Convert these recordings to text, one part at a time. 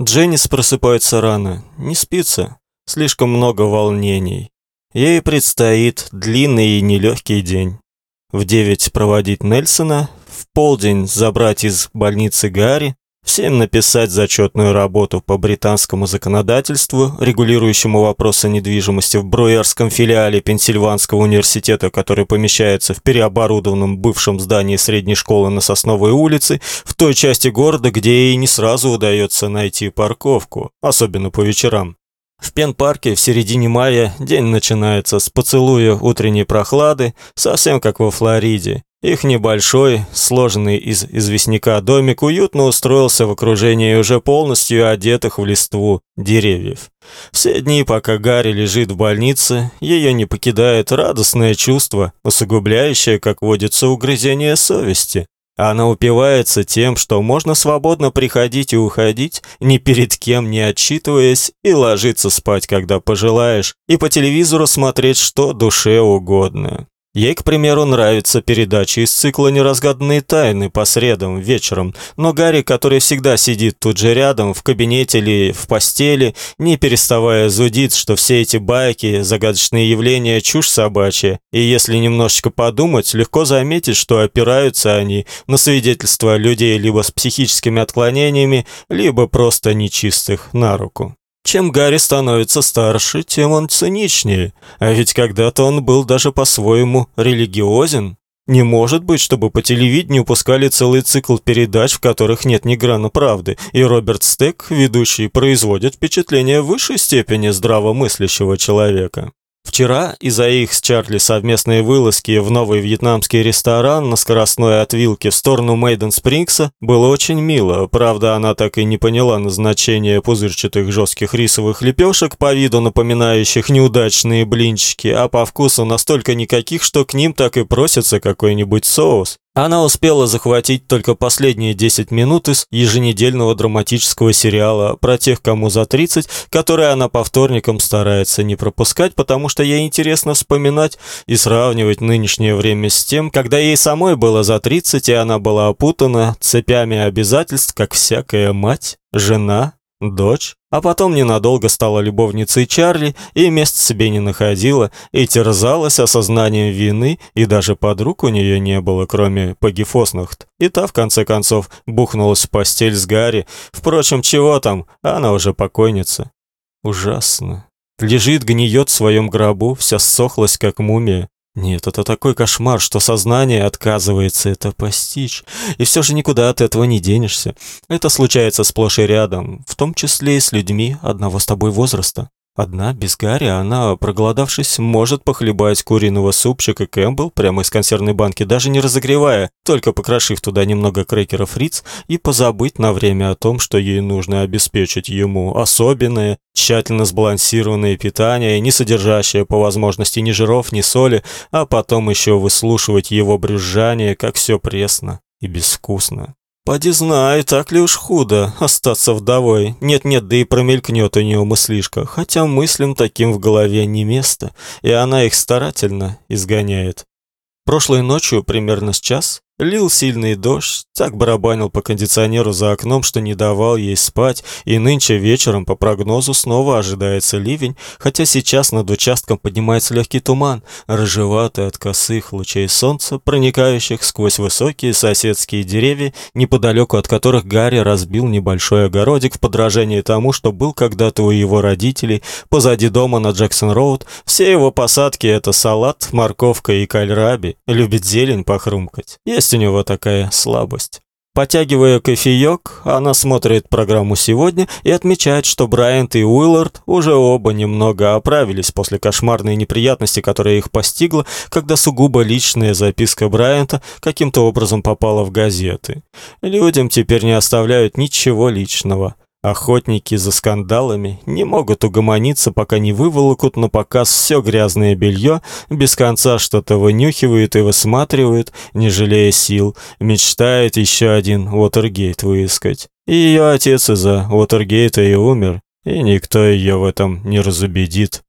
Дженнис просыпается рано, не спится, слишком много волнений. Ей предстоит длинный и нелегкий день. В девять проводить Нельсона, в полдень забрать из больницы Гарри, Всем написать зачетную работу по британскому законодательству, регулирующему вопросы недвижимости в Бруерском филиале Пенсильванского университета, который помещается в переоборудованном бывшем здании средней школы на Сосновой улице, в той части города, где ей не сразу удается найти парковку, особенно по вечерам. В Пен-парке в середине мая день начинается с поцелуя утренней прохлады, совсем как во Флориде, их небольшой, сложенный из известняка домик уютно устроился в окружении уже полностью одетых в листву деревьев. Все дни, пока Гарри лежит в больнице, ее не покидает радостное чувство, усугубляющее, как водится, угрызение совести. Она упивается тем, что можно свободно приходить и уходить, ни перед кем не отчитываясь, и ложиться спать, когда пожелаешь, и по телевизору смотреть что душе угодно. Ей, к примеру, нравятся передачи из цикла «Неразгаданные тайны» по средам вечером, но Гарри, который всегда сидит тут же рядом, в кабинете или в постели, не переставая зудит, что все эти байки, загадочные явления – чушь собачья, и если немножечко подумать, легко заметить, что опираются они на свидетельства людей либо с психическими отклонениями, либо просто нечистых на руку. Чем Гарри становится старше, тем он циничнее. А ведь когда-то он был даже по-своему религиозен. Не может быть, чтобы по телевидению пускали целый цикл передач, в которых нет ни грана правды, и Роберт Стек, ведущий, производит впечатление высшей степени здравомыслящего человека. Вчера из-за их с Чарли совместной вылазки в новый вьетнамский ресторан на скоростной от Вилки в сторону Мейден Спрингса было очень мило. Правда, она так и не поняла назначения пузырчатых жестких рисовых лепешек, по виду напоминающих неудачные блинчики, а по вкусу настолько никаких, что к ним так и просится какой-нибудь соус. Она успела захватить только последние 10 минут из еженедельного драматического сериала про тех, кому за 30, который она по вторникам старается не пропускать, потому что ей интересно вспоминать и сравнивать нынешнее время с тем, когда ей самой было за 30, и она была опутана цепями обязательств, как всякая мать, жена, дочь, а потом ненадолго стала любовницей Чарли и места себе не находила, и терзалась осознанием вины, и даже подруг у нее не было, кроме Пегги Фоснахт. И та, в конце концов, бухнулась в постель с Гарри. Впрочем, чего там, она уже покойница. Ужасно. Лежит, гниет в своем гробу, вся ссохлась, как мумия. Нет, это такой кошмар, что сознание отказывается это постичь. И все же никуда от этого не денешься. Это случается сплошь и рядом, в том числе и с людьми одного с тобой возраста. Одна, без Гарри, она, проголодавшись, может похлебать куриного супчика Кэмпбелл прямо из консервной банки, даже не разогревая, только покрошив туда немного крекеров Риц и позабыть на время о том, что ей нужно обеспечить ему особенное, тщательно сбалансированное питание, не содержащее по возможности ни жиров, ни соли, а потом еще выслушивать его брюзжание, как все пресно и безвкусно. Поди знай, так ли уж худо остаться вдовой. Нет-нет, да и промелькнет у нее мыслишка, хотя мыслям таким в голове не место, и она их старательно изгоняет. Прошлой ночью, примерно с час, Лил сильный дождь, так барабанил по кондиционеру за окном, что не давал ей спать, и нынче вечером по прогнозу снова ожидается ливень, хотя сейчас над участком поднимается легкий туман, рыжеватый от косых лучей солнца, проникающих сквозь высокие соседские деревья, неподалеку от которых Гарри разбил небольшой огородик в подражании тому, что был когда-то у его родителей позади дома на Джексон-Роуд. Все его посадки — это салат, морковка и кальраби, любит зелень похрумкать. Есть у него такая слабость. Потягивая кофеек, она смотрит программу сегодня и отмечает, что Брайант и Уиллард уже оба немного оправились после кошмарной неприятности, которая их постигла, когда сугубо личная записка Брайанта каким-то образом попала в газеты. Людям теперь не оставляют ничего личного. Охотники за скандалами не могут угомониться, пока не выволокут на показ все грязное белье, без конца что-то вынюхивают и высматривают, не жалея сил, мечтает еще один Уотергейт выискать. И ее отец из-за Уотергейта и умер, и никто ее в этом не разубедит.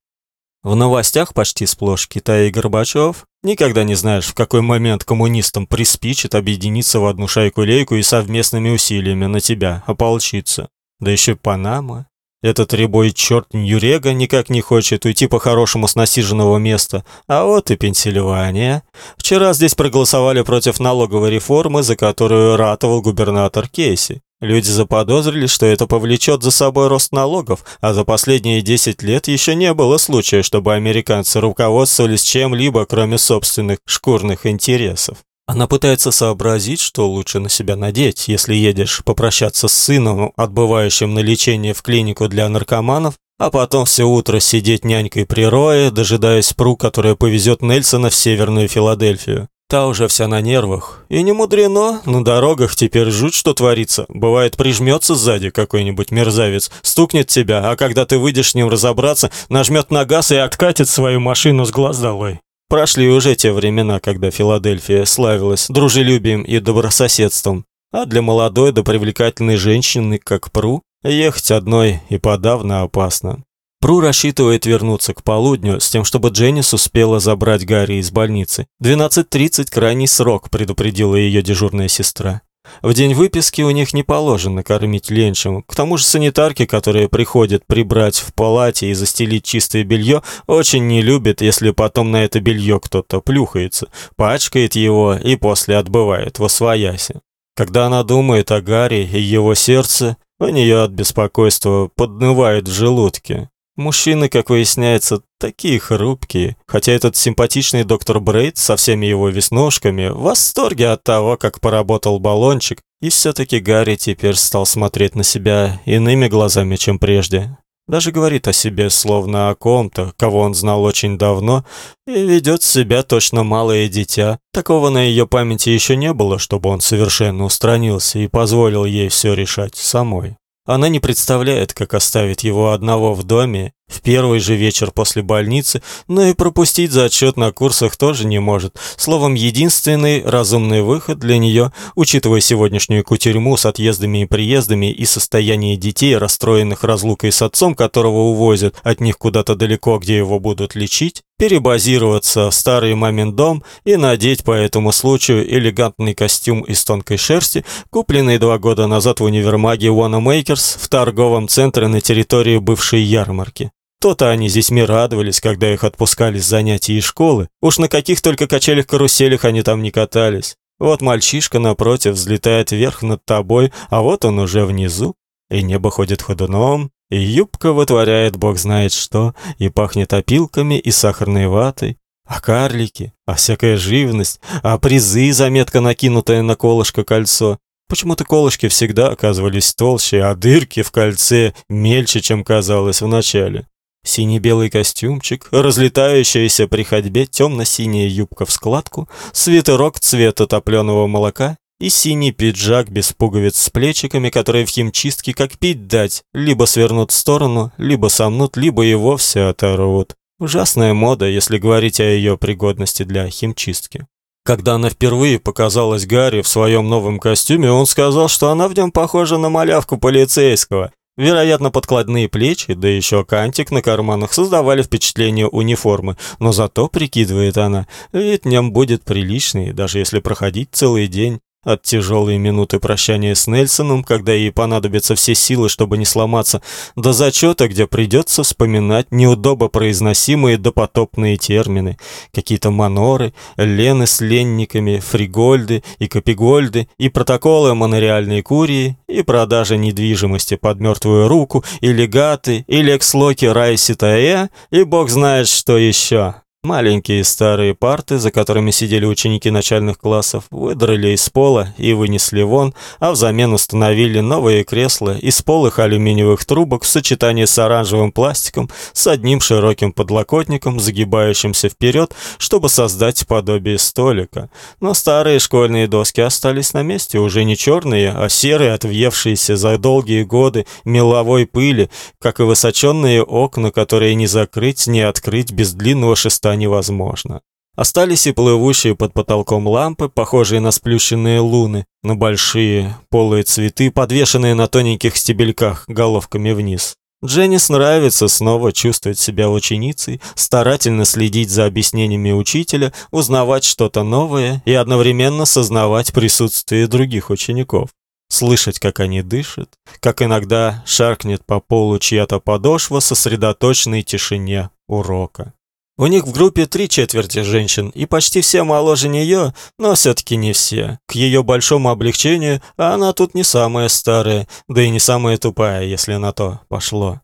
В новостях почти сплошь Китай и Горбачев. Никогда не знаешь, в какой момент коммунистам приспичит объединиться в одну шайку-лейку и совместными усилиями на тебя ополчиться. Да еще Панама. Этот рябой черт Ньюрега никак не хочет уйти по-хорошему с насиженного места. А вот и Пенсильвания. Вчера здесь проголосовали против налоговой реформы, за которую ратовал губернатор Кейси. Люди заподозрили, что это повлечет за собой рост налогов, а за последние 10 лет еще не было случая, чтобы американцы руководствовались чем-либо, кроме собственных шкурных интересов. Она пытается сообразить, что лучше на себя надеть, если едешь попрощаться с сыном, отбывающим на лечение в клинику для наркоманов, а потом все утро сидеть нянькой при Рое, дожидаясь пру, которая повезет Нельсона в Северную Филадельфию. Та уже вся на нервах. И не мудрено, на дорогах теперь жуть что творится. Бывает, прижмется сзади какой-нибудь мерзавец, стукнет тебя, а когда ты выйдешь с ним разобраться, нажмет на газ и откатит свою машину с глаз долой. Прошли уже те времена, когда Филадельфия славилась дружелюбием и добрососедством. А для молодой да привлекательной женщины, как Пру, ехать одной и подавно опасно. Пру рассчитывает вернуться к полудню с тем, чтобы Дженнис успела забрать Гарри из больницы. 12.30 крайний срок, предупредила ее дежурная сестра. В день выписки у них не положено кормить ленчем. К тому же санитарки, которые приходят прибрать в палате и застелить чистое белье, очень не любят, если потом на это белье кто-то плюхается, пачкает его и после отбывает во свояси. Когда она думает о Гарри и его сердце, у нее от беспокойства поднывает в желудке. Мужчины, как выясняется, такие хрупкие, хотя этот симпатичный доктор Брейд со всеми его веснушками в восторге от того, как поработал баллончик, и все таки Гарри теперь стал смотреть на себя иными глазами, чем прежде. Даже говорит о себе словно о ком-то, кого он знал очень давно, и ведет себя точно малое дитя. Такого на ее памяти еще не было, чтобы он совершенно устранился и позволил ей все решать самой. Она не представляет, как оставить его одного в доме в первый же вечер после больницы, но и пропустить зачет на курсах тоже не может. Словом, единственный разумный выход для нее, учитывая сегодняшнюю кутерьму с отъездами и приездами и состояние детей, расстроенных разлукой с отцом, которого увозят от них куда-то далеко, где его будут лечить, перебазироваться в старый мамин дом и надеть по этому случаю элегантный костюм из тонкой шерсти, купленный два года назад в универмаге Wanna Makers в торговом центре на территории бывшей ярмарки. То-то они здесь мне радовались, когда их отпускали с занятий и школы. Уж на каких только качелях-каруселях они там не катались. Вот мальчишка напротив взлетает вверх над тобой, а вот он уже внизу, и небо ходит ходуном, и юбка вытворяет бог знает что, и пахнет опилками и сахарной ватой. А карлики, а всякая живность, а призы, заметка накинутая на колышко кольцо. Почему-то колышки всегда оказывались толще, а дырки в кольце мельче, чем казалось вначале. Синий-белый костюмчик, разлетающаяся при ходьбе темно-синяя юбка в складку, свитерок цвета топленого молока и синий пиджак без пуговиц с плечиками, которые в химчистке как пить дать, либо свернут в сторону, либо сомнут, либо и вовсе оторвут. Ужасная мода, если говорить о ее пригодности для химчистки. Когда она впервые показалась Гарри в своем новом костюме, он сказал, что она в нем похожа на малявку полицейского. Вероятно, подкладные плечи, да еще кантик на карманах создавали впечатление униформы, но зато, прикидывает она, вид в нем будет приличный, даже если проходить целый день. От тяжелой минуты прощания с Нельсоном, когда ей понадобятся все силы, чтобы не сломаться, до зачета, где придется вспоминать неудобо произносимые допотопные термины, какие-то маноры, лены с ленниками, фригольды и копигольды, и протоколы монореальной курии, и продажа недвижимости под мертвую руку, и легаты, и лекслоки Райситая, и бог знает что еще. Маленькие старые парты, за которыми сидели ученики начальных классов, выдрали из пола и вынесли вон, а взамен установили новые кресла из полых алюминиевых трубок в сочетании с оранжевым пластиком с одним широким подлокотником, загибающимся вперед, чтобы создать подобие столика. Но старые школьные доски остались на месте, уже не черные, а серые, отвъевшиеся за долгие годы меловой пыли, как и высоченные окна, которые не закрыть, не открыть без длинного шеста места невозможно. Остались и плывущие под потолком лампы, похожие на сплющенные луны, на большие полые цветы, подвешенные на тоненьких стебельках головками вниз. Дженнис нравится снова чувствовать себя ученицей, старательно следить за объяснениями учителя, узнавать что-то новое и одновременно сознавать присутствие других учеников. слышать, как они дышат, как иногда шаркнет по полу чья-то подошва сосредоточенной тишине урока. У них в группе три четверти женщин, и почти все моложе нее, но все-таки не все. К ее большому облегчению, она тут не самая старая, да и не самая тупая, если на то пошло.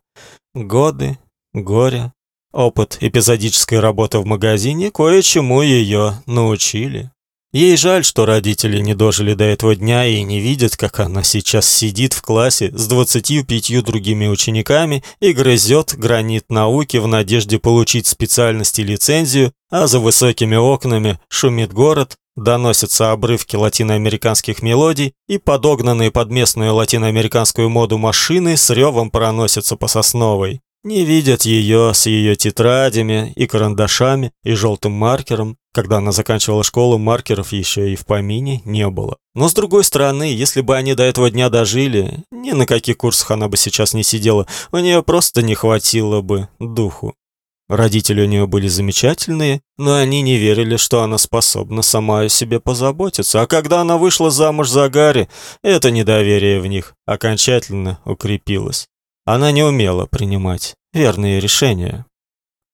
Годы, горе, опыт эпизодической работы в магазине кое-чему ее научили. Ей жаль, что родители не дожили до этого дня и не видят, как она сейчас сидит в классе с 25 другими учениками и грызет гранит науки в надежде получить специальность и лицензию, а за высокими окнами шумит город, доносятся обрывки латиноамериканских мелодий и подогнанные под местную латиноамериканскую моду машины с ревом проносятся по Сосновой. Не видят ее с ее тетрадями и карандашами и желтым маркером, когда она заканчивала школу, маркеров еще и в помине не было. Но с другой стороны, если бы они до этого дня дожили, ни на каких курсах она бы сейчас не сидела, у нее просто не хватило бы духу. Родители у нее были замечательные, но они не верили, что она способна сама о себе позаботиться. А когда она вышла замуж за Гарри, это недоверие в них окончательно укрепилось. Она не умела принимать верные решения.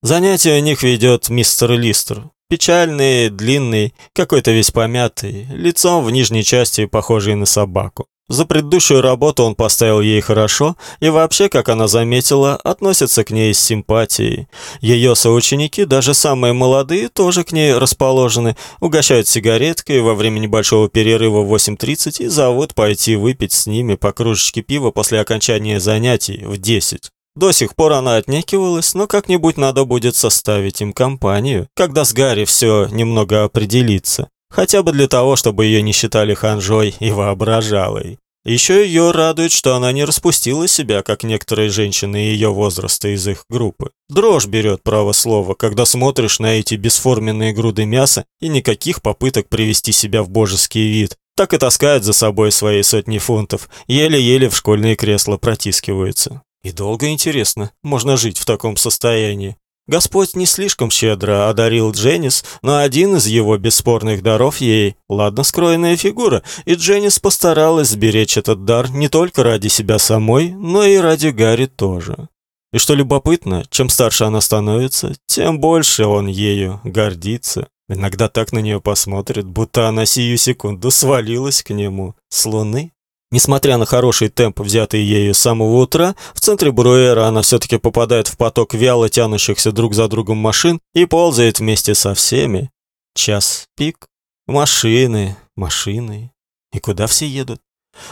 Занятия у них ведет мистер Листер. Печальный, длинный, какой-то весь помятый, лицом в нижней части похожий на собаку. За предыдущую работу он поставил ей хорошо и вообще, как она заметила, относится к ней с симпатией. Ее соученики, даже самые молодые, тоже к ней расположены, угощают сигареткой во время небольшого перерыва в 8.30 и зовут пойти выпить с ними по кружечке пива после окончания занятий в 10. До сих пор она отнекивалась, но как-нибудь надо будет составить им компанию, когда с Гарри все немного определится. Хотя бы для того, чтобы ее не считали ханжой и воображалой. Еще ее радует, что она не распустила себя, как некоторые женщины ее возраста из их группы. Дрожь берет право слова, когда смотришь на эти бесформенные груды мяса и никаких попыток привести себя в божеский вид. Так и таскает за собой свои сотни фунтов, еле-еле в школьные кресла протискиваются. И долго интересно, можно жить в таком состоянии. Господь не слишком щедро одарил Дженнис, но один из его бесспорных даров ей – ладно скроенная фигура, и Дженнис постаралась сберечь этот дар не только ради себя самой, но и ради Гарри тоже. И что любопытно, чем старше она становится, тем больше он ею гордится. Иногда так на нее посмотрит, будто она сию секунду свалилась к нему с луны. Несмотря на хороший темп, взятый ею с самого утра, в центре Бруэра она все-таки попадает в поток вяло тянущихся друг за другом машин и ползает вместе со всеми. Час пик, машины, машины. И куда все едут?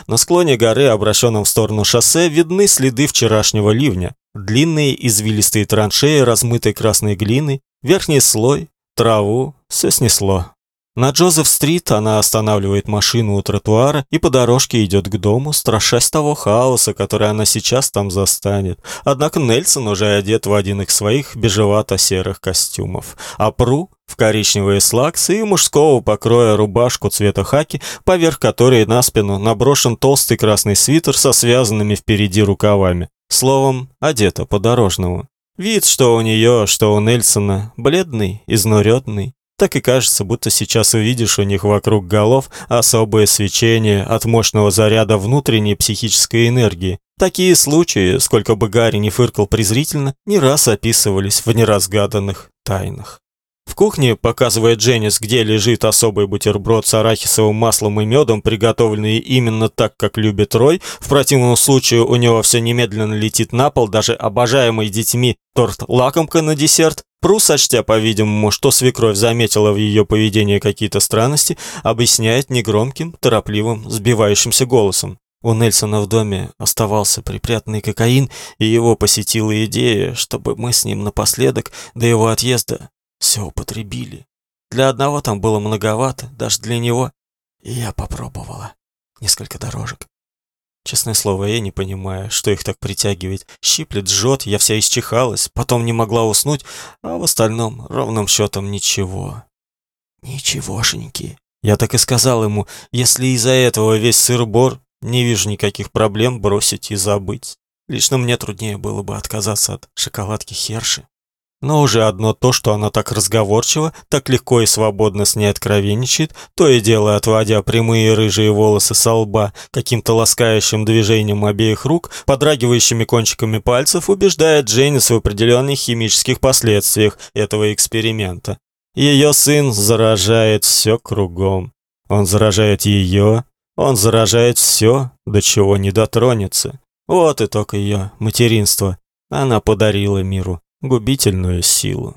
На склоне горы, обращенном в сторону шоссе, видны следы вчерашнего ливня. Длинные извилистые траншеи размытой красной глины, верхний слой, траву, все снесло. На Джозеф-стрит она останавливает машину у тротуара и по дорожке идет к дому, страшась того хаоса, который она сейчас там застанет. Однако Нельсон уже одет в один из своих бежевато-серых костюмов, а Пру в коричневые слаксы и мужского покроя рубашку цвета хаки, поверх которой на спину наброшен толстый красный свитер со связанными впереди рукавами. Словом, одета по-дорожному. Вид, что у нее, что у Нельсона, бледный, изнуренный. Так и кажется, будто сейчас увидишь у них вокруг голов особое свечение от мощного заряда внутренней психической энергии. Такие случаи, сколько бы Гарри не фыркал презрительно, не раз описывались в неразгаданных тайнах. В кухне, показывает Дженнис, где лежит особый бутерброд с арахисовым маслом и медом, приготовленный именно так, как любит Рой, в противном случае у него все немедленно летит на пол, даже обожаемый детьми торт-лакомка на десерт, Пру, сочтя, по-видимому, что свекровь заметила в ее поведении какие-то странности, объясняет негромким, торопливым, сбивающимся голосом. У Нельсона в доме оставался припрятанный кокаин, и его посетила идея, чтобы мы с ним напоследок до его отъезда все употребили. Для одного там было многовато, даже для него. И я попробовала несколько дорожек. Честное слово, я не понимаю, что их так притягивает. Щиплет, жжет, я вся исчихалась, потом не могла уснуть, а в остальном ровным счетом ничего. Ничегошеньки. Я так и сказал ему, если из-за этого весь сыр-бор, не вижу никаких проблем бросить и забыть. Лично мне труднее было бы отказаться от шоколадки Херши. Но уже одно то, что она так разговорчива, так легко и свободно с ней откровенничает, то и дело отводя прямые рыжие волосы со лба каким-то ласкающим движением обеих рук, подрагивающими кончиками пальцев, убеждает Дженнис в определенных химических последствиях этого эксперимента. Ее сын заражает все кругом. Он заражает ее, он заражает все, до чего не дотронется. Вот итог ее материнства. Она подарила миру губительную силу.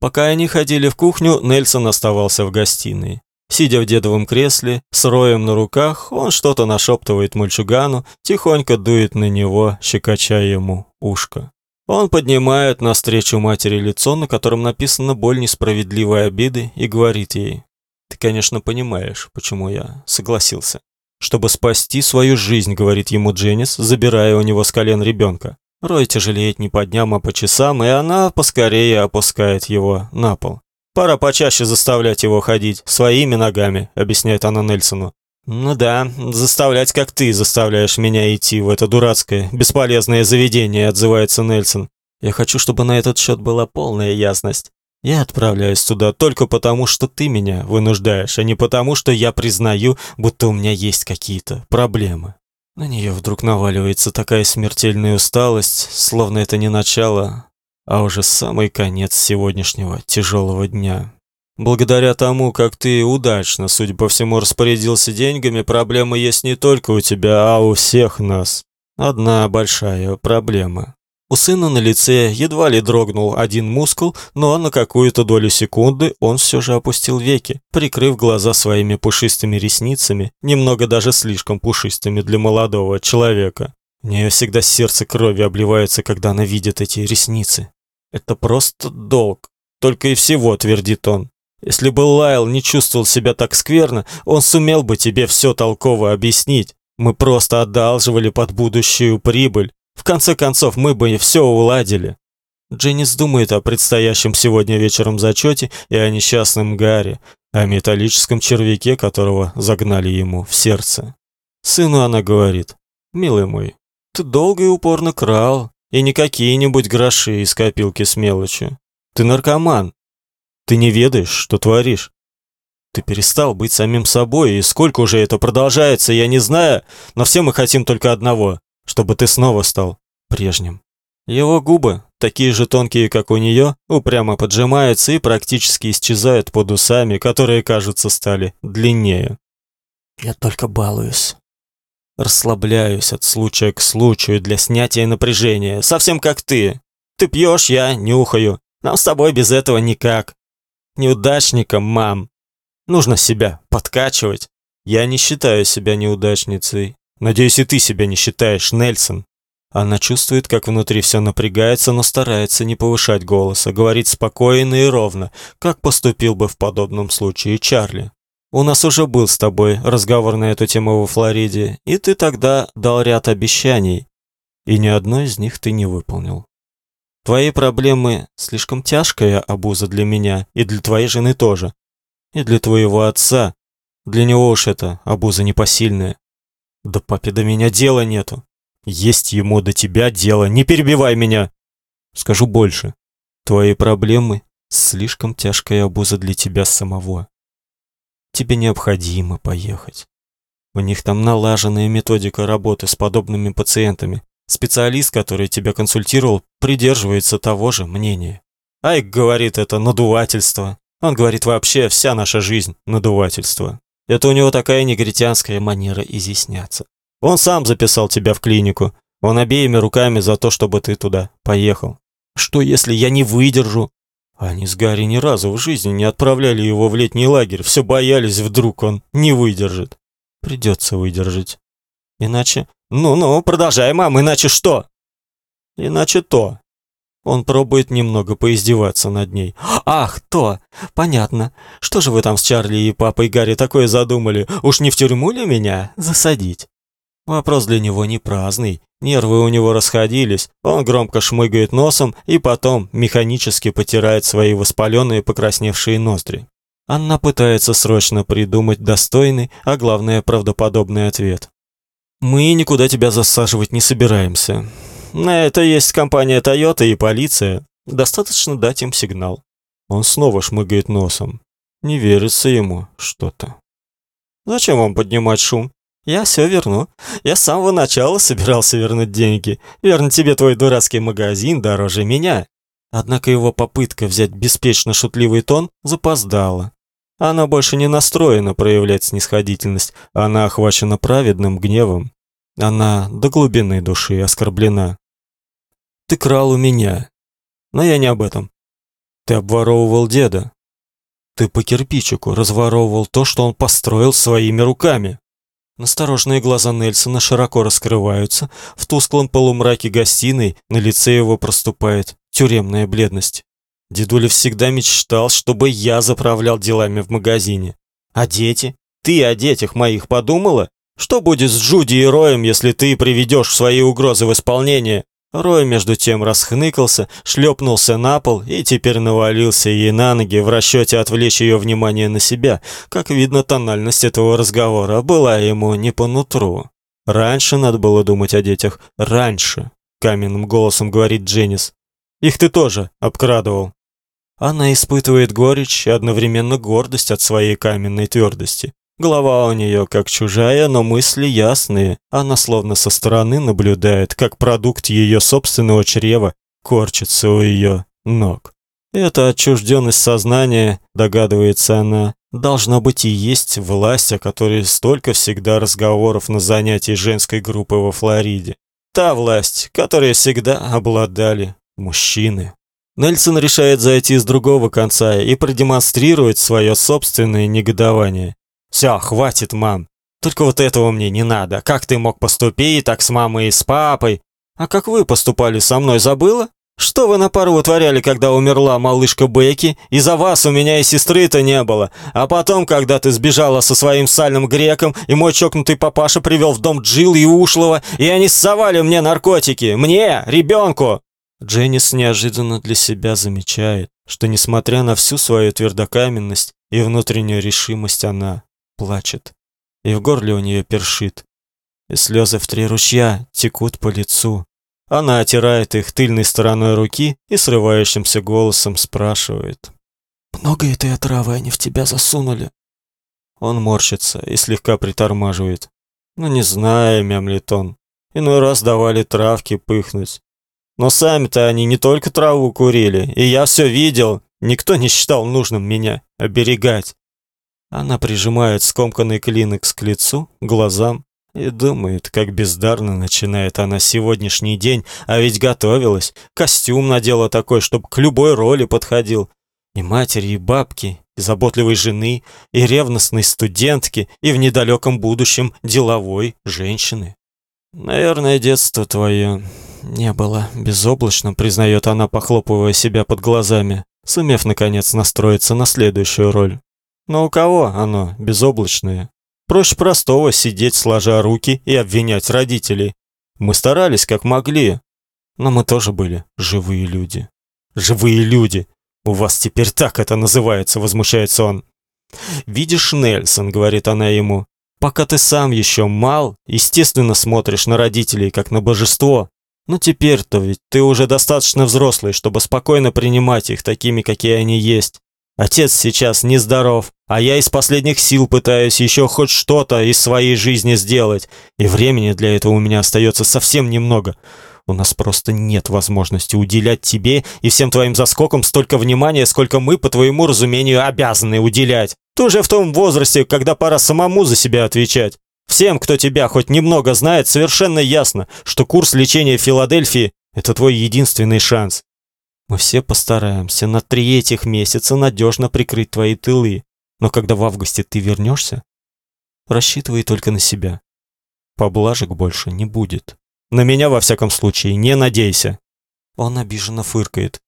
Пока они ходили в кухню, Нельсон оставался в гостиной. Сидя в дедовом кресле, с роем на руках, он что-то нашептывает мальчугану, тихонько дует на него, щекоча ему ушко. Он поднимает навстречу матери лицо, на котором написано боль несправедливой обиды, и говорит ей, «Ты, конечно, понимаешь, почему я согласился. Чтобы спасти свою жизнь, говорит ему Дженнис, забирая у него с колен ребенка. Рой тяжелеет не по дням, а по часам, и она поскорее опускает его на пол. Пора почаще заставлять его ходить своими ногами, объясняет она Нельсону. «Ну да, заставлять, как ты заставляешь меня идти в это дурацкое, бесполезное заведение», отзывается Нельсон. «Я хочу, чтобы на этот счет была полная ясность. Я отправляюсь туда только потому, что ты меня вынуждаешь, а не потому, что я признаю, будто у меня есть какие-то проблемы». На нее вдруг наваливается такая смертельная усталость, словно это не начало, а уже самый конец сегодняшнего тяжелого дня. Благодаря тому, как ты удачно, судя по всему, распорядился деньгами, проблемы есть не только у тебя, а у всех нас. Одна большая проблема. У сына на лице едва ли дрогнул один мускул, но на какую-то долю секунды он все же опустил веки, прикрыв глаза своими пушистыми ресницами, немного даже слишком пушистыми для молодого человека. У нее всегда сердце крови обливается, когда она видит эти ресницы. Это просто долг. Только и всего, твердит он. Если бы Лайл не чувствовал себя так скверно, он сумел бы тебе все толково объяснить. Мы просто одалживали под будущую прибыль. В конце концов, мы бы все уладили. Дженнис думает о предстоящем сегодня вечером зачете и о несчастном Гарри, о металлическом червяке, которого загнали ему в сердце. Сыну она говорит, «Милый мой, ты долго и упорно крал, и не какие-нибудь гроши из копилки с мелочью. Ты наркоман. Ты не ведаешь, что творишь. Ты перестал быть самим собой, и сколько уже это продолжается, я не знаю, но все мы хотим только одного чтобы ты снова стал прежним. Его губы, такие же тонкие, как у нее, упрямо поджимаются и практически исчезают под усами, которые, кажется, стали длиннее. Я только балуюсь. Расслабляюсь от случая к случаю для снятия напряжения, совсем как ты. Ты пьешь, я нюхаю. Нам с тобой без этого никак. Неудачником, мам. Нужно себя подкачивать. Я не считаю себя неудачницей. Надеюсь, и ты себя не считаешь, Нельсон. Она чувствует, как внутри все напрягается, но старается не повышать голоса, говорить спокойно и ровно, как поступил бы в подобном случае Чарли. У нас уже был с тобой разговор на эту тему во Флориде, и ты тогда дал ряд обещаний, и ни одно из них ты не выполнил. Твои проблемы слишком тяжкая обуза для меня, и для твоей жены тоже, и для твоего отца. Для него уж это обуза непосильная. Да папе до меня дела нету. Есть ему до тебя дело, не перебивай меня. Скажу больше. Твои проблемы слишком тяжкая обуза для тебя самого. Тебе необходимо поехать. У них там налаженная методика работы с подобными пациентами. Специалист, который тебя консультировал, придерживается того же мнения. Айк говорит, это надувательство. Он говорит, вообще вся наша жизнь – надувательство. Это у него такая негритянская манера изъясняться. Он сам записал тебя в клинику. Он обеими руками за то, чтобы ты туда поехал. Что если я не выдержу? Они с Гарри ни разу в жизни не отправляли его в летний лагерь. Все боялись, вдруг он не выдержит. Придется выдержать. Иначе... Ну-ну, продолжай, мам, иначе что? Иначе то. Он пробует немного поиздеваться над ней. «Ах, то! Понятно. Что же вы там с Чарли и папой Гарри такое задумали? Уж не в тюрьму ли меня засадить?» Вопрос для него не праздный. Нервы у него расходились. Он громко шмыгает носом и потом механически потирает свои воспаленные покрасневшие ноздри. Анна пытается срочно придумать достойный, а главное правдоподобный ответ. «Мы никуда тебя засаживать не собираемся. На это есть компания Toyota и полиция. Достаточно дать им сигнал. Он снова шмыгает носом. Не верится ему что-то. Зачем вам поднимать шум? Я все верну. Я с самого начала собирался вернуть деньги. Верно, тебе твой дурацкий магазин дороже меня. Однако его попытка взять беспечно шутливый тон запоздала. Она больше не настроена проявлять снисходительность, она охвачена праведным гневом. Она до глубины души оскорблена. Ты крал у меня. Но я не об этом. Ты обворовывал деда. Ты по кирпичику разворовывал то, что он построил своими руками. Настороженные глаза Нельсона широко раскрываются, в тусклом полумраке гостиной на лице его проступает тюремная бледность. Дедуля всегда мечтал, чтобы я заправлял делами в магазине. А дети? Ты о детях моих подумала? Что будет с Джуди и Роем, если ты приведешь свои угрозы в исполнение? Рой между тем расхныкался, шлепнулся на пол и теперь навалился ей на ноги в расчете отвлечь ее внимание на себя. Как видно, тональность этого разговора была ему не по нутру. «Раньше надо было думать о детях. Раньше», — каменным голосом говорит Дженнис. «Их ты тоже обкрадывал». Она испытывает горечь и одновременно гордость от своей каменной твердости. Голова у нее как чужая, но мысли ясные. Она словно со стороны наблюдает, как продукт ее собственного чрева корчится у ее ног. Эта отчужденность сознания, догадывается она, должна быть и есть власть, о которой столько всегда разговоров на занятии женской группы во Флориде. Та власть, которой всегда обладали мужчины. Нельсон решает зайти с другого конца и продемонстрировать свое собственное негодование. Все, хватит, мам. Только вот этого мне не надо. Как ты мог поступить так с мамой и с папой? А как вы поступали со мной, забыла? Что вы на пару вытворяли, когда умерла малышка Бекки? Из-за вас у меня и сестры-то не было. А потом, когда ты сбежала со своим сальным греком, и мой чокнутый папаша привел в дом Джилл и Ушлова, и они ссовали мне наркотики. Мне, ребенку!» Дженнис неожиданно для себя замечает, что, несмотря на всю свою твердокаменность и внутреннюю решимость, она плачет, и в горле у нее першит, и слезы в три ручья текут по лицу. Она отирает их тыльной стороной руки и срывающимся голосом спрашивает. «Много этой отравы они в тебя засунули?» Он морщится и слегка притормаживает. «Ну не знаю, мямлит он. Иной раз давали травки пыхнуть. Но сами-то они не только траву курили, и я все видел. Никто не считал нужным меня оберегать. Она прижимает скомканный клинок к лицу, глазам и думает, как бездарно начинает она сегодняшний день, а ведь готовилась, костюм надела такой, чтобы к любой роли подходил. И матери, и бабки, и заботливой жены, и ревностной студентки, и в недалеком будущем деловой женщины. Наверное, детство твое не было безоблачным, признает она, похлопывая себя под глазами, сумев наконец настроиться на следующую роль. Но у кого оно безоблачное? Проще простого сидеть сложа руки и обвинять родителей. Мы старались как могли, но мы тоже были живые люди. Живые люди. У вас теперь так это называется, возмущается он. Видишь, Нельсон, говорит она ему, пока ты сам еще мал, естественно, смотришь на родителей как на божество. Но теперь-то ведь ты уже достаточно взрослый, чтобы спокойно принимать их такими, какие они есть. Отец сейчас нездоров, а я из последних сил пытаюсь еще хоть что-то из своей жизни сделать, и времени для этого у меня остается совсем немного. У нас просто нет возможности уделять тебе и всем твоим заскокам столько внимания, сколько мы, по твоему разумению, обязаны уделять. Ты уже в том возрасте, когда пора самому за себя отвечать. Всем, кто тебя хоть немного знает, совершенно ясно, что курс лечения Филадельфии – это твой единственный шанс. Мы все постараемся на три этих месяца надежно прикрыть твои тылы. Но когда в августе ты вернешься, рассчитывай только на себя. Поблажек больше не будет. На меня, во всяком случае, не надейся. Он обиженно фыркает.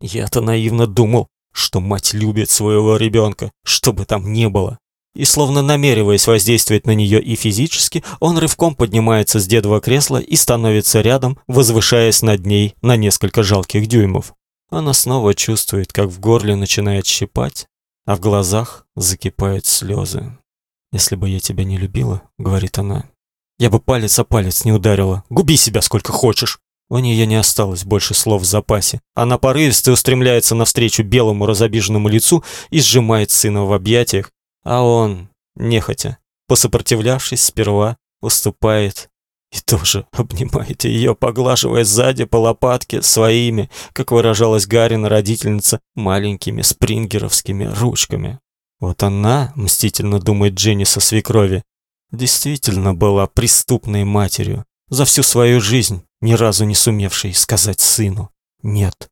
Я-то наивно думал, что мать любит своего ребенка, что бы там ни было. И словно намереваясь воздействовать на нее и физически, он рывком поднимается с дедового кресла и становится рядом, возвышаясь над ней на несколько жалких дюймов. Она снова чувствует, как в горле начинает щипать, а в глазах закипают слезы. «Если бы я тебя не любила», — говорит она, — «я бы палец о палец не ударила. Губи себя сколько хочешь. У нее не осталось больше слов в запасе. Она порывисто устремляется навстречу белому разобиженному лицу и сжимает сына в объятиях, а он, нехотя, посопротивлявшись сперва, уступает и тоже обнимает ее, поглаживая сзади по лопатке своими, как выражалась Гарина родительница, маленькими спрингеровскими ручками. Вот она, мстительно думает Дженни со свекрови, действительно была преступной матерью, за всю свою жизнь ни разу не сумевшей сказать сыну «нет».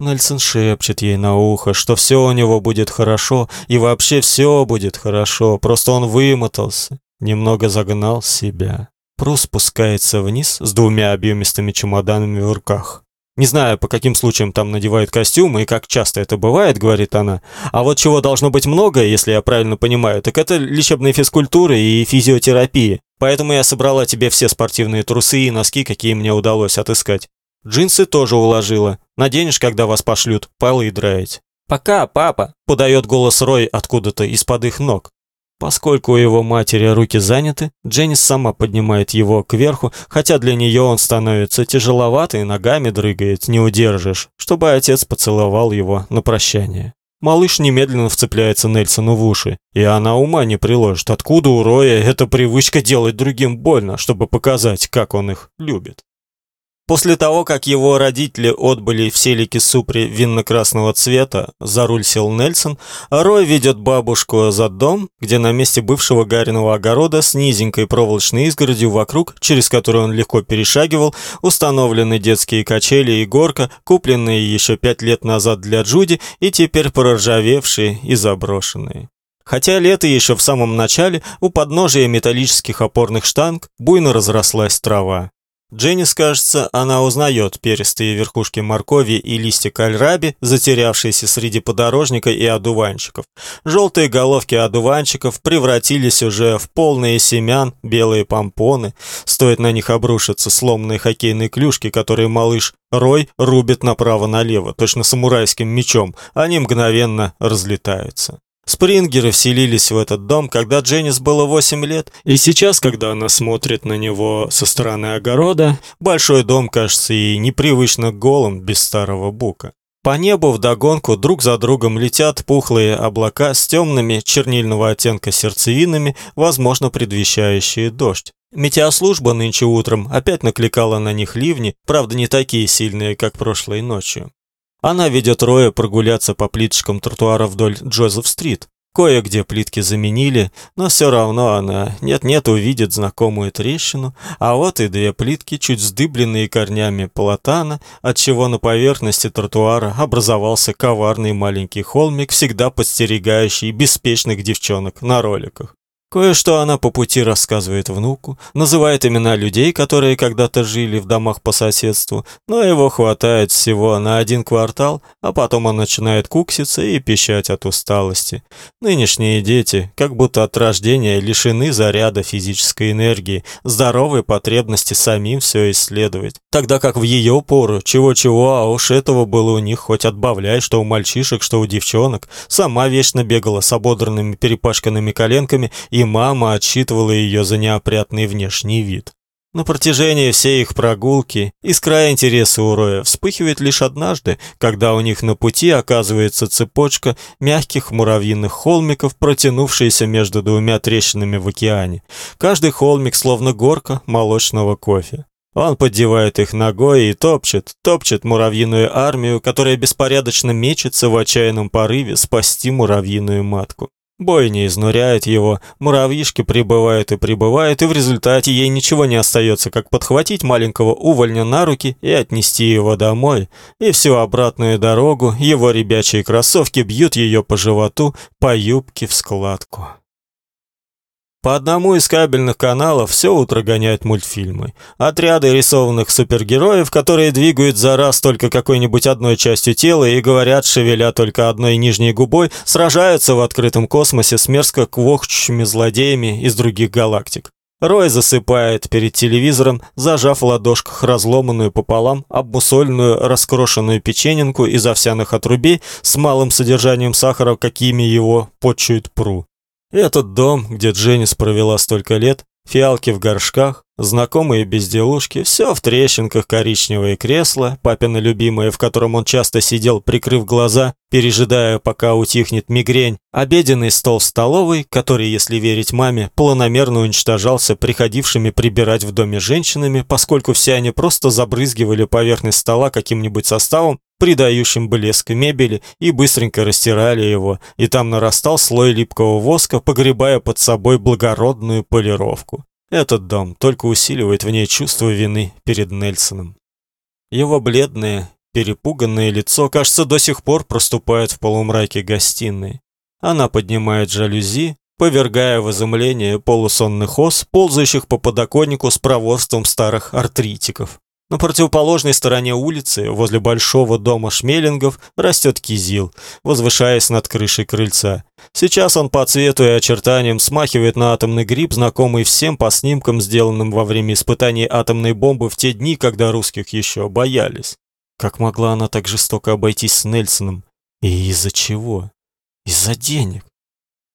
Нельсон шепчет ей на ухо, что все у него будет хорошо, и вообще все будет хорошо, просто он вымотался, немного загнал себя. Пру спускается вниз с двумя объемистыми чемоданами в руках. Не знаю, по каким случаям там надевают костюмы и как часто это бывает, говорит она. А вот чего должно быть много, если я правильно понимаю, так это лечебной физкультуры и физиотерапии. Поэтому я собрала тебе все спортивные трусы и носки, какие мне удалось отыскать. Джинсы тоже уложила. Наденешь, когда вас пошлют, полы драить. «Пока, папа!» – подает голос Рой откуда-то из-под их ног. Поскольку у его матери руки заняты, Дженнис сама поднимает его кверху, хотя для нее он становится тяжеловат и ногами дрыгает, не удержишь, чтобы отец поцеловал его на прощание. Малыш немедленно вцепляется Нельсону в уши, и она ума не приложит, откуда у Роя эта привычка делать другим больно, чтобы показать, как он их любит. После того, как его родители отбыли в селике Супри винно-красного цвета, за руль сел Нельсон, а Рой ведет бабушку за дом, где на месте бывшего Гариного огорода с низенькой проволочной изгородью вокруг, через которую он легко перешагивал, установлены детские качели и горка, купленные еще пять лет назад для Джуди и теперь проржавевшие и заброшенные. Хотя лето еще в самом начале, у подножия металлических опорных штанг буйно разрослась трава. Дженнис, кажется, она узнает перистые верхушки моркови и листья кальраби, затерявшиеся среди подорожника и одуванчиков. Желтые головки одуванчиков превратились уже в полные семян, белые помпоны. Стоит на них обрушиться сломанные хоккейные клюшки, которые малыш Рой рубит направо-налево, точно самурайским мечом, они мгновенно разлетаются. Спрингеры вселились в этот дом, когда Дженнис было 8 лет, и сейчас, когда она смотрит на него со стороны огорода, большой дом кажется ей непривычно голым без старого бука. По небу вдогонку друг за другом летят пухлые облака с темными чернильного оттенка сердцевинами, возможно, предвещающие дождь. Метеослужба нынче утром опять накликала на них ливни, правда не такие сильные, как прошлой ночью. Она ведет Роя прогуляться по плиточкам тротуара вдоль Джозеф-стрит. Кое-где плитки заменили, но все равно она нет-нет увидит знакомую трещину, а вот и две плитки, чуть сдыбленные корнями платана, отчего на поверхности тротуара образовался коварный маленький холмик, всегда подстерегающий беспечных девчонок на роликах. Кое-что она по пути рассказывает внуку, называет имена людей, которые когда-то жили в домах по соседству, но его хватает всего на один квартал, а потом он начинает кукситься и пищать от усталости. Нынешние дети, как будто от рождения, лишены заряда физической энергии, здоровой потребности самим все исследовать. Тогда как в ее пору, чего-чего, а уж этого было у них хоть отбавляй, что у мальчишек, что у девчонок, сама вечно бегала с ободранными перепачканными коленками и и мама отчитывала ее за неопрятный внешний вид. На протяжении всей их прогулки искра интереса у Роя вспыхивает лишь однажды, когда у них на пути оказывается цепочка мягких муравьиных холмиков, протянувшаяся между двумя трещинами в океане. Каждый холмик словно горка молочного кофе. Он поддевает их ногой и топчет, топчет муравьиную армию, которая беспорядочно мечется в отчаянном порыве спасти муравьиную матку. Бой не изнуряет его, муравьишки прибывают и прибывают, и в результате ей ничего не остается, как подхватить маленького увольня на руки и отнести его домой. И всю обратную дорогу его ребячие кроссовки бьют ее по животу, по юбке в складку. По одному из кабельных каналов все утро гоняют мультфильмы. Отряды рисованных супергероев, которые двигают за раз только какой-нибудь одной частью тела и говорят, шевеля только одной нижней губой, сражаются в открытом космосе с мерзко квохчущими злодеями из других галактик. Рой засыпает перед телевизором, зажав в ладошках разломанную пополам обмусольную раскрошенную печененку из овсяных отрубей с малым содержанием сахара, какими его почуют пру. Этот дом, где Дженнис провела столько лет, фиалки в горшках, знакомые безделушки, все в трещинках коричневое кресло, папина любимое, в котором он часто сидел, прикрыв глаза, пережидая, пока утихнет мигрень, обеденный стол в столовой, который, если верить маме, планомерно уничтожался приходившими прибирать в доме женщинами, поскольку все они просто забрызгивали поверхность стола каким-нибудь составом, придающим блеск мебели, и быстренько растирали его, и там нарастал слой липкого воска, погребая под собой благородную полировку. Этот дом только усиливает в ней чувство вины перед Нельсоном. Его бледное, перепуганное лицо, кажется, до сих пор проступает в полумраке гостиной. Она поднимает жалюзи, повергая в изумление полусонных ос, ползающих по подоконнику с проворством старых артритиков. На противоположной стороне улицы, возле большого дома Шмелингов, растет кизил, возвышаясь над крышей крыльца. Сейчас он по цвету и очертаниям смахивает на атомный гриб, знакомый всем по снимкам, сделанным во время испытаний атомной бомбы в те дни, когда русских еще боялись. Как могла она так жестоко обойтись с Нельсоном? И из-за чего? Из-за денег.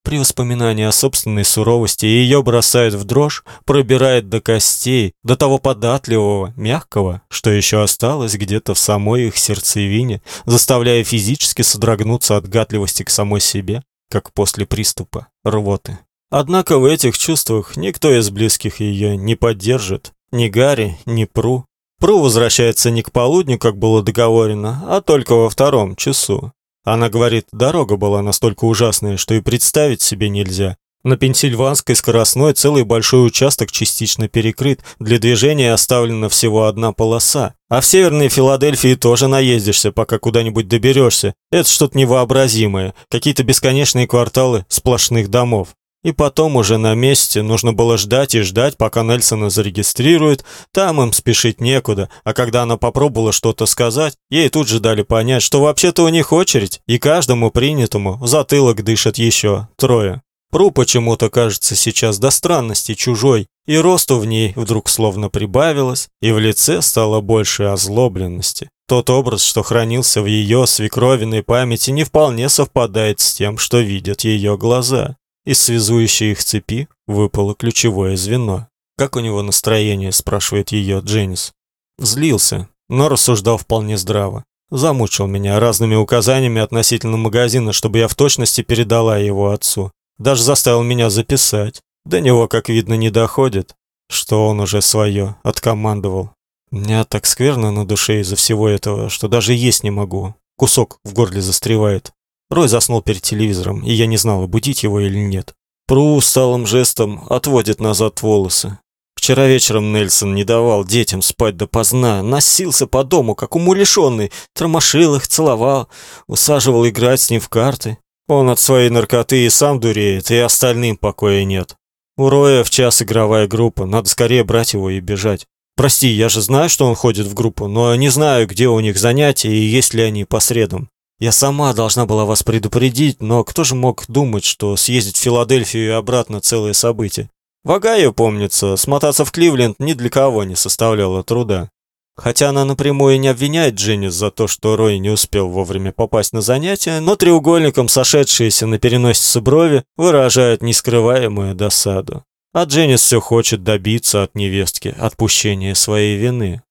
При воспоминании о собственной суровости ее бросает в дрожь, пробирает до костей, до того податливого, мягкого, что еще осталось где-то в самой их сердцевине, заставляя физически содрогнуться от гадливости к самой себе, как после приступа рвоты. Однако в этих чувствах никто из близких ее не поддержит, ни Гарри, ни Пру. Пру возвращается не к полудню, как было договорено, а только во втором часу. Она говорит, дорога была настолько ужасная, что и представить себе нельзя. На Пенсильванской скоростной целый большой участок частично перекрыт, для движения оставлена всего одна полоса. А в Северной Филадельфии тоже наездишься, пока куда-нибудь доберешься. Это что-то невообразимое, какие-то бесконечные кварталы сплошных домов. И потом уже на месте нужно было ждать и ждать, пока Нельсона зарегистрируют. Там им спешить некуда, а когда она попробовала что-то сказать, ей тут же дали понять, что вообще-то у них очередь, и каждому принятому затылок дышат еще трое. Пру почему-то кажется сейчас до странности чужой, и росту в ней вдруг словно прибавилось, и в лице стало больше озлобленности. Тот образ, что хранился в ее свекровиной памяти, не вполне совпадает с тем, что видят ее глаза. Из связующей их цепи выпало ключевое звено. «Как у него настроение?» – спрашивает ее Дженнис. Злился, но рассуждал вполне здраво. Замучил меня разными указаниями относительно магазина, чтобы я в точности передала его отцу. Даже заставил меня записать. До него, как видно, не доходит, что он уже свое откомандовал. Меня так скверно на душе из-за всего этого, что даже есть не могу. Кусок в горле застревает. Рой заснул перед телевизором, и я не знала, будить его или нет. Пру усталым жестом отводит назад волосы. Вчера вечером Нельсон не давал детям спать допоздна, носился по дому, как умалишенный, тормошил их, целовал, усаживал играть с ним в карты. Он от своей наркоты и сам дуреет, и остальным покоя нет. У Роя в час игровая группа, надо скорее брать его и бежать. Прости, я же знаю, что он ходит в группу, но не знаю, где у них занятия и есть ли они по средам. Я сама должна была вас предупредить, но кто же мог думать, что съездить в Филадельфию и обратно целое событие? В Огайо, помнится, смотаться в Кливленд ни для кого не составляло труда. Хотя она напрямую не обвиняет Дженнис за то, что Рой не успел вовремя попасть на занятия, но треугольником сошедшиеся на переносице брови выражают нескрываемую досаду. А Дженнис все хочет добиться от невестки отпущения своей вины.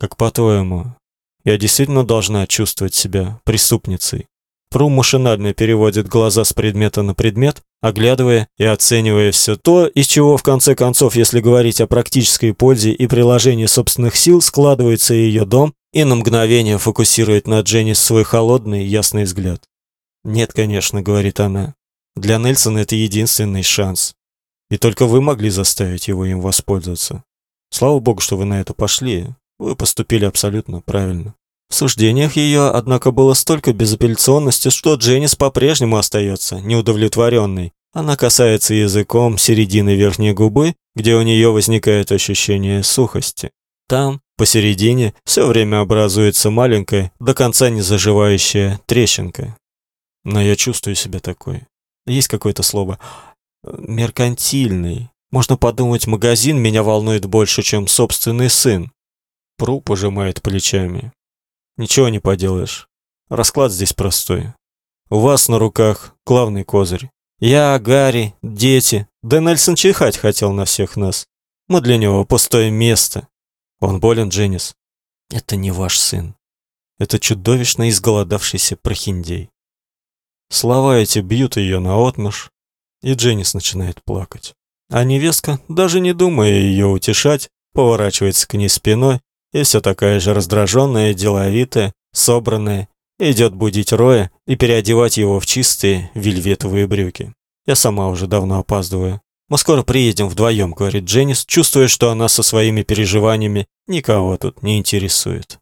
Как по-твоему, я действительно должна чувствовать себя преступницей. Пру машинально переводит глаза с предмета на предмет, оглядывая и оценивая все то, из чего в конце концов, если говорить о практической пользе и приложении собственных сил, складывается ее дом, и на мгновение фокусирует на Дженни свой холодный, ясный взгляд. «Нет, конечно», — говорит она. «Для Нельсона это единственный шанс. И только вы могли заставить его им воспользоваться. Слава богу, что вы на это пошли. Вы поступили абсолютно правильно. В суждениях ее, однако, было столько безапелляционности, что Дженнис по-прежнему остается неудовлетворенной. Она касается языком середины верхней губы, где у нее возникает ощущение сухости. Там, посередине, все время образуется маленькая, до конца не заживающая трещинка. Но я чувствую себя такой. Есть какое-то слово меркантильный. Можно подумать, магазин меня волнует больше, чем собственный сын. Пру пожимает плечами. Ничего не поделаешь. Расклад здесь простой. У вас на руках главный козырь. Я, Гарри, дети, Да Нельсон чихать хотел на всех нас. Мы для него пустое место. Он болен, Дженнис. Это не ваш сын. Это чудовищно изголодавшийся прохиндей. Слова эти бьют ее наотмашь, и Дженнис начинает плакать. А невестка, даже не думая ее утешать, поворачивается к ней спиной и все такая же раздраженная, деловитая, собранная, идет будить Роя и переодевать его в чистые вельветовые брюки. Я сама уже давно опаздываю. Мы скоро приедем вдвоем, говорит Дженнис, чувствуя, что она со своими переживаниями никого тут не интересует.